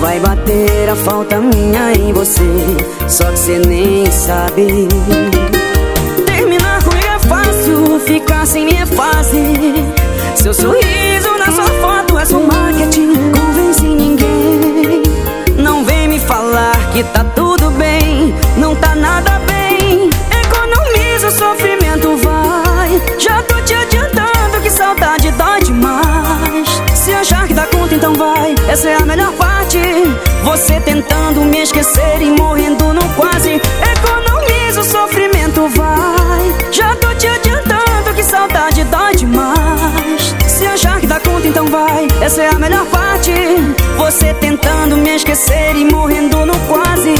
Verdadeira falta minha em você Só que cê nem sabe. Terminar comigo é fácil, ficar sem mim é fácil Seu sorriso na sua foto é só marketing Convence ninguém. Não vem me falar que tá tudo bem Não tá nada bem. Economiza o sofrimento, vai. Já tô te adiantando então vai. Essa é a melhor parte. Você tentando me esquecer e morrendo no quase. Economiza o sofrimento, vai. Já tô te adiantando que saudade dói demais. Se achar que dá conta, então vai. Essa é a melhor parte. Você tentando me esquecer e morrendo no quase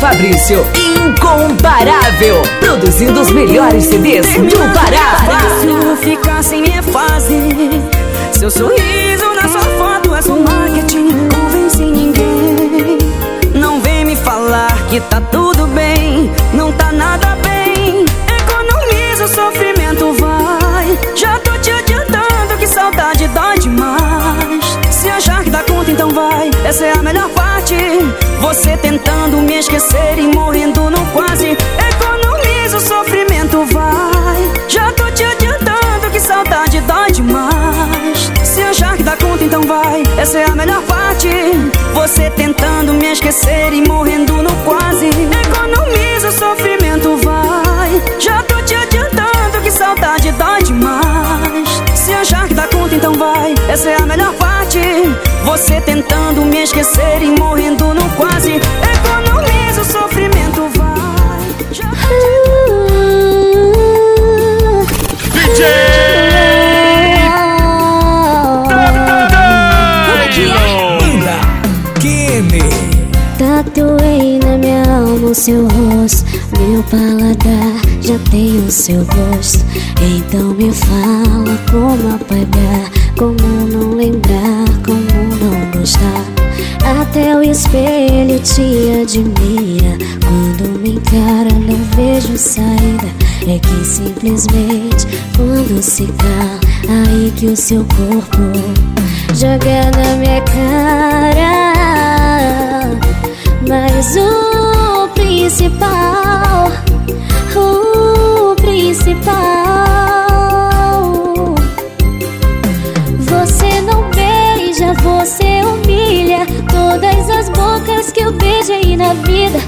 Fabrício, incomparável. Produzindo os melhores CDs do Pará. Fácil ficar sem minha fase Seu sorriso na sua foto é só marketing Convence ninguém. Não vem me falar que tá tudo bem Não tá nada bem. Economiza o sofrimento, vai. Já tô te adiantando que saudade dói demais. Se achar que dá conta, então vai. Essa é a melhor parte Você tentando me esquecer e morrendo no quase. Economiza o sofrimento, vai. Já tô te adiantando que saudade dói demais. Se achar que dá conta, então vai. Essa é a melhor parte. Você tentando me esquecer e morrendo no quase. Economiza o sofrimento, vai. Já tô te adiantando que saudade dói demais dá conta, então vai. Essa é a melhor parte. Você tentando me esquecer e morrendo no quase. Economiza o sofrimento, vai. Já Banda Kene. Tatuei na minha alma o seu rosto Meu paladar já tem o seu gosto Então me fala como apagar Como não lembrar, como não gostar. Até o espelho te admira Quando me encara não vejo saída. É que simplesmente quando se cala Aí que o seu corpo joga na minha cara. Mas o principal, principal, você não beija, você humilha todas as bocas que eu beijei na vida.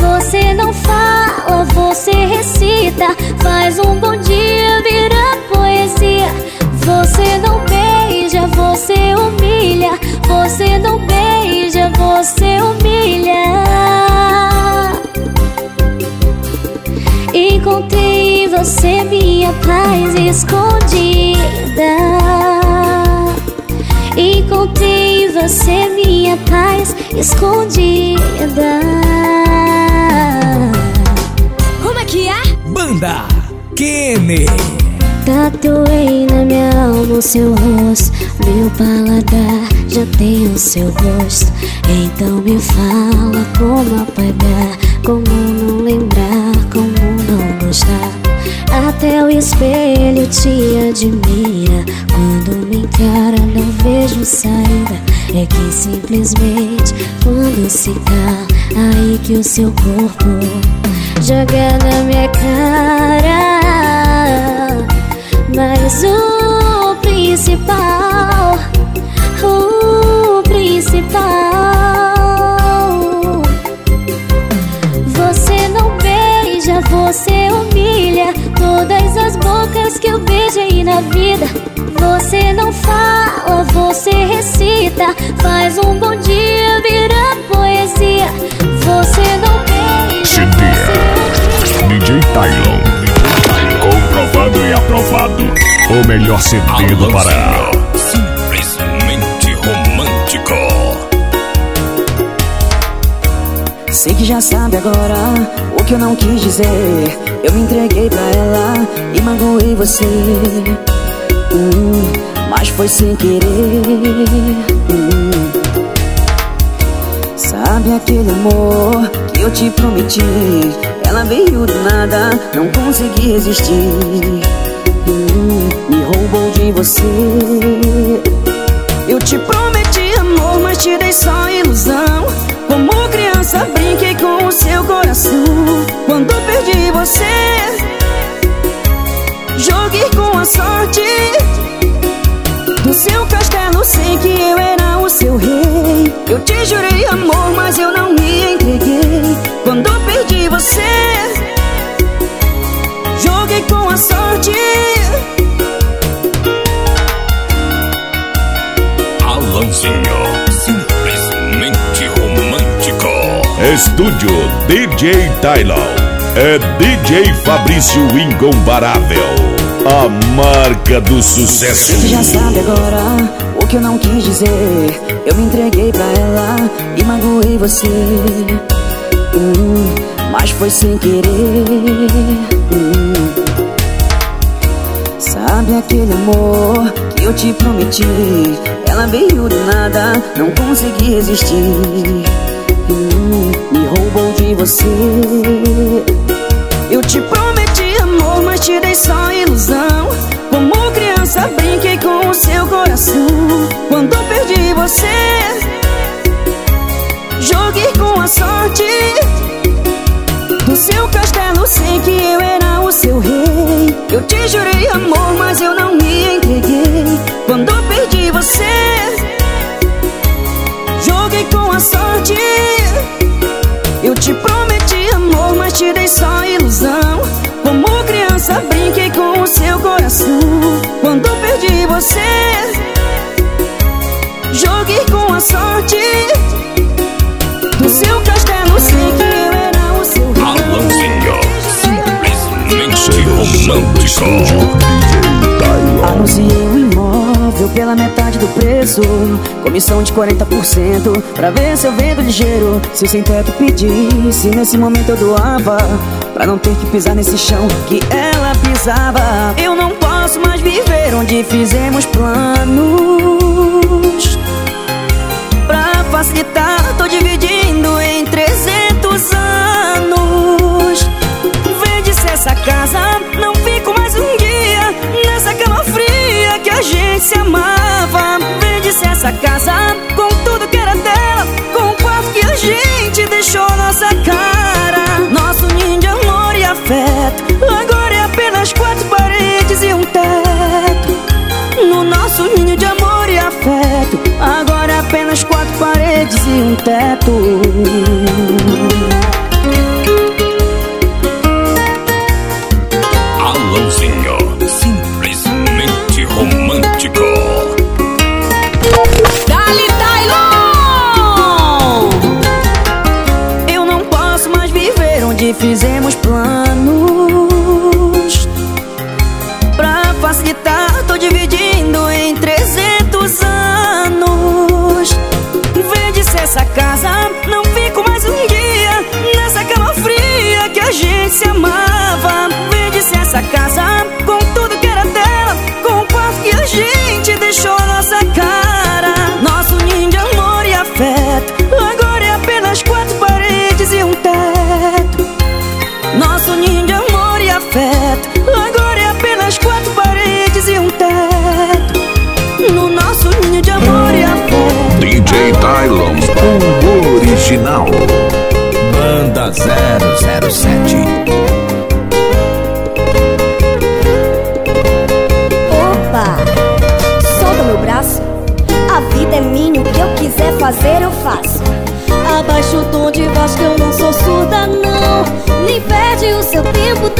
Você não fala, você recita, faz um bom dia virar Você minha paz escondida. Encontrei você minha paz escondida. Como é que é? Banda Kene. Tatuei na minha alma o seu rosto Meu paladar já tem o seu gosto Então me fala como apagar Como não lembrar, Até o espelho te admira. Quando me encara não vejo saída. É que simplesmente quando se cala Aí que o seu corpo joga na minha cara. Mas o principal, o principal, bocas que eu beijei na vida. Você não fala, você recita, faz um bom dia virar poesia. Você não beija, humilha. DJ Tylon. Comprovado e aprovado. O melhor CD do Pará. Simplesmente romântico. Sei que já sabe agora o que eu não quis dizer. Eu me entreguei pra ela e magoei você. Hum, mas foi sem querer. Hum. Sabe aquele amor que eu te prometi? Ela veio do nada, não consegui resistir hum, Me roubou de você Eu te prometi amor, mas te dei só ilusão Como criança brinquei com o seu coração. Quando perdi você Joguei com a sorte. Do seu castelo sei que eu era o seu rei. Eu te jurei amor, mas eu não me entreguei. Quando perdi você Joguei com a sorte Estúdio DJ Tylon. É DJ Fabrício Incomparável. A marca do sucesso. Você já sabe agora o que eu não quis dizer. Eu me entreguei pra ela e magoei você. Hum, mas foi sem querer. Hum. Sabe aquele amor que eu te prometi? Ela veio do nada, não consegui resistir. Me roubou de você. Eu te prometi amor, mas te dei só ilusão. Como criança brinquei com o seu coração. Quando perdi você, joguei com a sorte. Do seu castelo sei que eu era o seu rei. Eu te jurei amor, romântico. Anunciei o imóvel pela metade do preço. Comissão de 40% Pra ver se eu vendo ligeiro. Se sem teto pedisse Nesse momento eu doava. Pra não ter que pisar nesse chão que ela pisava. Eu não posso mais viver onde fizemos planos. Pra facilitar tô dividindo em 300 anos. Vende-se essa casa se amava Vende-se essa casa com tudo que era dela Com o quarto que a gente deixou nossa cara. Nosso ninho de amor e afeto Agora é apenas quatro paredes e um teto. No nosso ninho de amor e afeto Agora é apenas quatro paredes e um teto original. Banda 007. Opa! Solta meu braço. A vida é minha, o que eu quiser fazer eu faço. Abaixa o tom de voz que eu não sou surda, não. Nem perde o seu tempo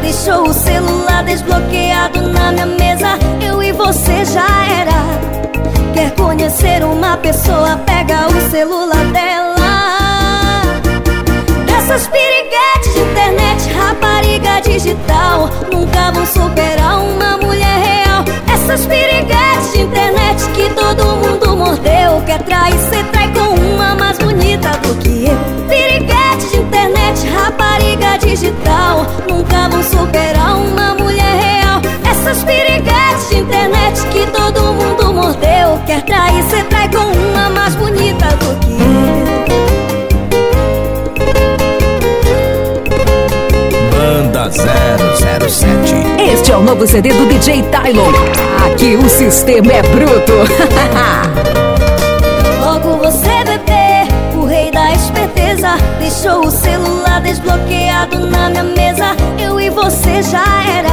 Deixou o celular desbloqueado na minha mesa. Eu e você já era. Quer conhecer uma pessoa, pega o celular dela. Dessas piriguetes de internet, rapariga digital Nunca vão superar uma mulher real Essas piriguetes de internet que todo mundo mordeu Quer trair, cê trai com uma mais bonita do que eu Piriguetes de internet, rapariga digital. Nunca vão superar uma mulher real. Essas piriguetes de internet que todo mundo mordeu. Quer trair, cê trai com uma mais bonita do que eu. Banda 007 Este é o novo CD do DJ Tylon Aqui o sistema é bruto. esperteza, deixou o celular desbloqueado na minha mesa. Eu e você já era.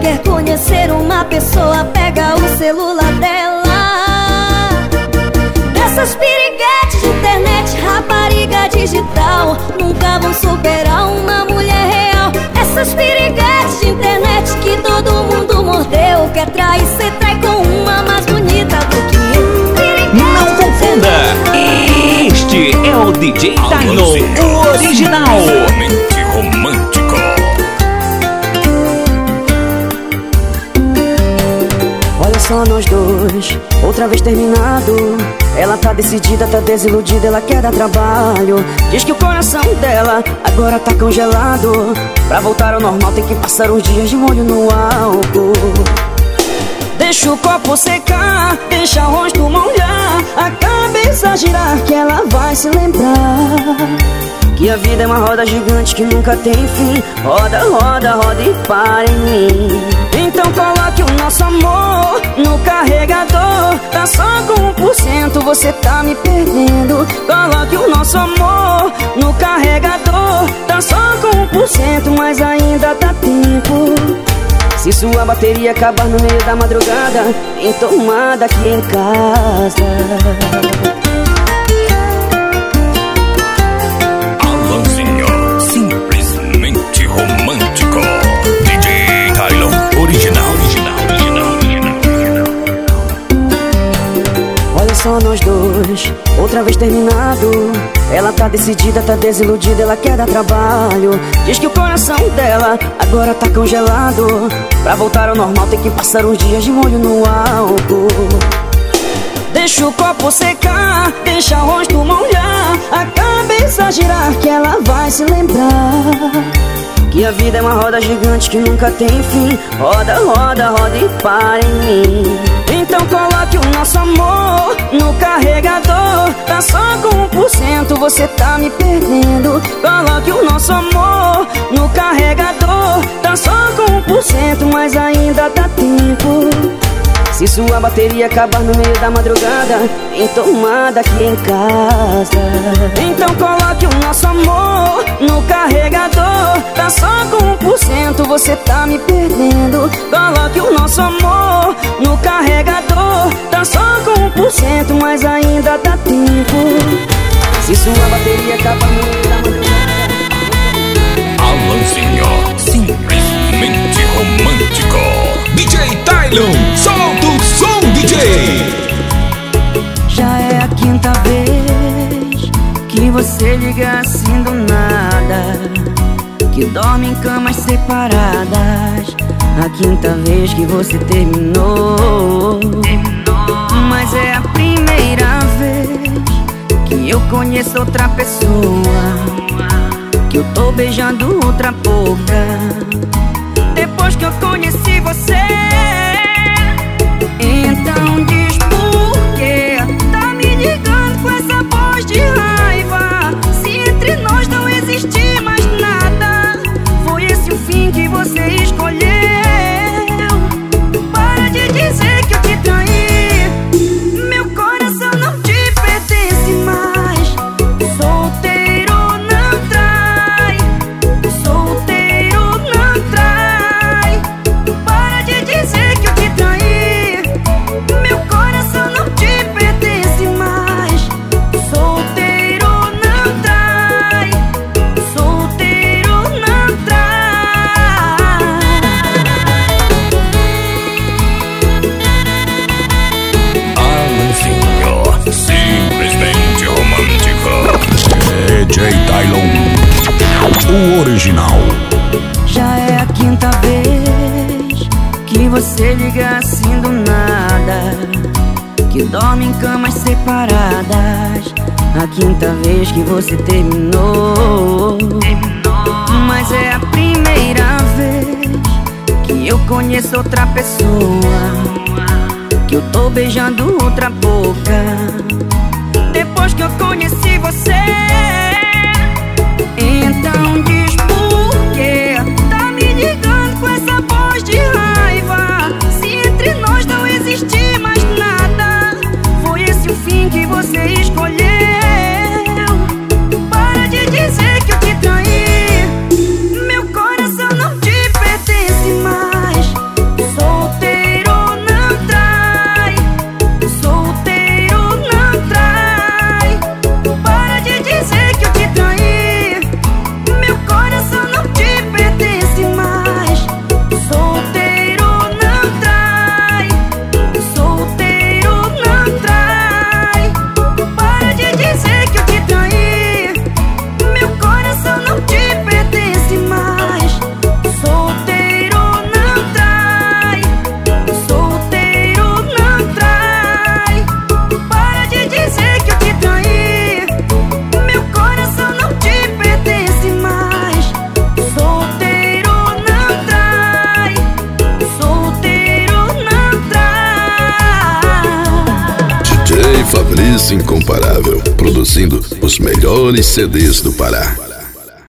Quer conhecer uma pessoa, pega o celular dela. Essas piriguetes de internet, rapariga digital Nunca vão superar uma mulher real Essas piriguetes de internet que todo mundo mordeu Quer trair, cê trai com Este é o DJ Tylon, o original. Romântico. Olha só nós dois, outra vez terminado. Ela tá decidida, tá desiludida, ela quer dar trabalho. Diz que o coração dela agora tá congelado. Pra voltar ao normal tem que passar uns dias de molho no álcool Deixa o copo secar, deixa o rosto molhar A cabeça girar que ela vai se lembrar. Que a vida é uma roda gigante que nunca tem fim. Roda, roda, roda e para em mim. Então coloque o nosso amor no carregador. Tá só com 1%, você tá me perdendo. Coloque o nosso amor no carregador. Tá só com 1%, mas ainda se sua bateria acabar no meio da madrugada Tem tomada aqui em casa nós dois, outra vez terminado Ela tá decidida, tá desiludida, ela quer dar trabalho. Diz que o coração dela agora tá congelado. Pra voltar ao normal tem que passar uns dias de molho no álcool. Deixa o copo secar, deixa o rosto molhar A cabeça girar que ela vai se lembrar. Que a vida é uma roda gigante que nunca tem fim. Roda, roda, roda e para em mim Então coloque o nosso amor no carregador. Tá só com 1%, você tá me perdendo. Coloque o nosso amor no carregador. Tá só com 1%, mas ainda dá tempo se sua bateria acabar no meio da madrugada Tem tomada aqui em casa. Então coloque o nosso amor no carregador. Tá só com 1%, você tá me perdendo. Coloque o nosso amor no carregador. Tá só com 1%, mas ainda dá tempo. Se sua bateria acabar no meio da madrugada Alanzinho, simplesmente romântico. DJ Tylon, solta o som, DJ! Já é a quinta vez que você liga assim do nada Que dorme em camas separadas. A quinta vez que você terminou. Mas é a primeira vez que eu conheço outra pessoa Que eu tô beijando outra boca Depois que eu conheci você. Então diz por que tá me ligando com essa voz de raiva. Se entre nós não existe mais nada Foi esse o fim que você